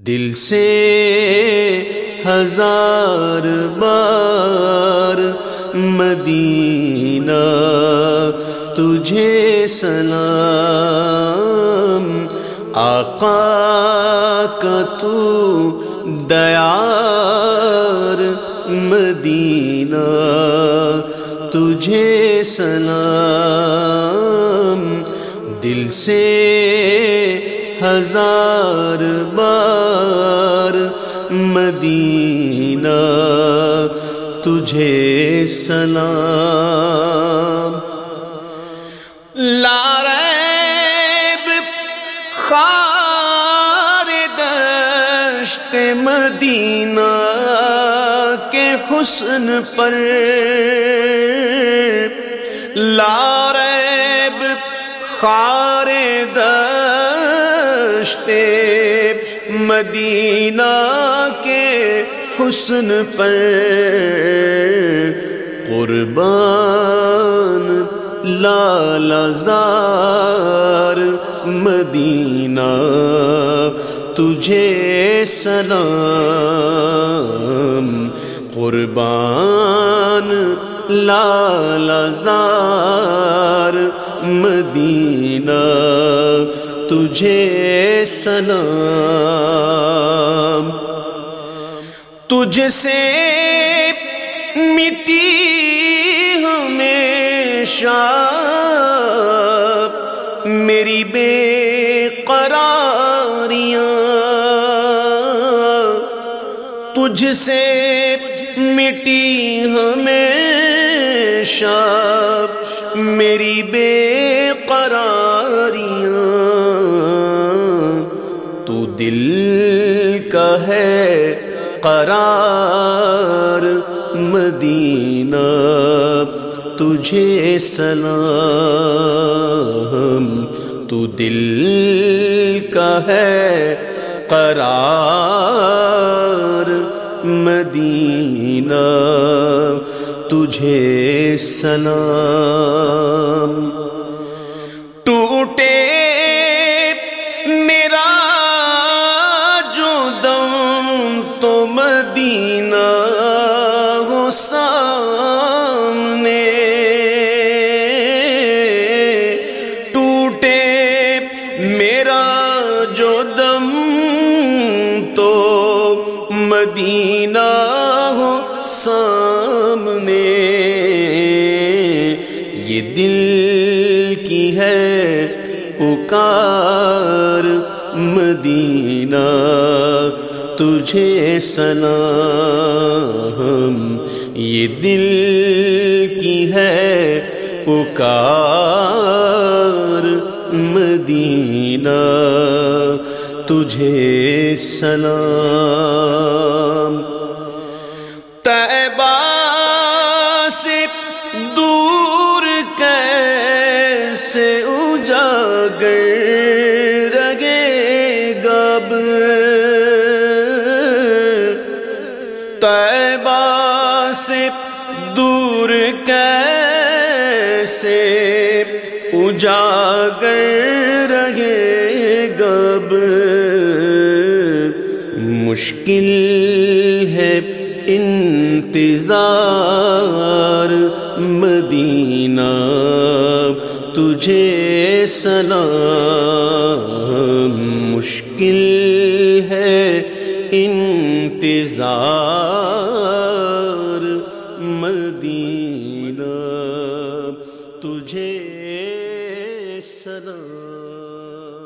دل سے ہزار بار مدینہ تجھے سلام، آقا کا تو دیار، مدینہ تجھے سلام۔ دل سے ہزار بار مدینہ تجھے سلام۔ لاریب خار دشت مدینہ کے حسن پر۔ لاریب خار دشت مدینہ کے حسن پر قربان لال زار مدینہ تجھے سلام۔ قربان لال زار مدینہ تجھے سلام۔ تجھ سے مٹی ہمیشہ۔ میری بے قراریاں۔ تجھ سے مٹی ہمیشہ۔ میری بے قراریاں دل کا ہے قرار مدینہ، تجھے سلام، تو دل کا ہے قرار مدینہ، تجھے سلام۔ مدینہ ہو سامنے۔ ٹوٹے میرا جو دم تو مدینہ ہو سامنے۔ یہ دل کی ہے پکار مدینہ۔ تجھے سلام، یہ دل کی ہے پکار مدینہ، تجھے سلام۔ طیبہ سے دور کیسے اجاگر رگے گب کیسے اجاگر رگے گب؟ مشکل ہے انتظار مدینہ تجھے سلام۔ مشکل ہے انتظار مدینہ۔ تجھے سلام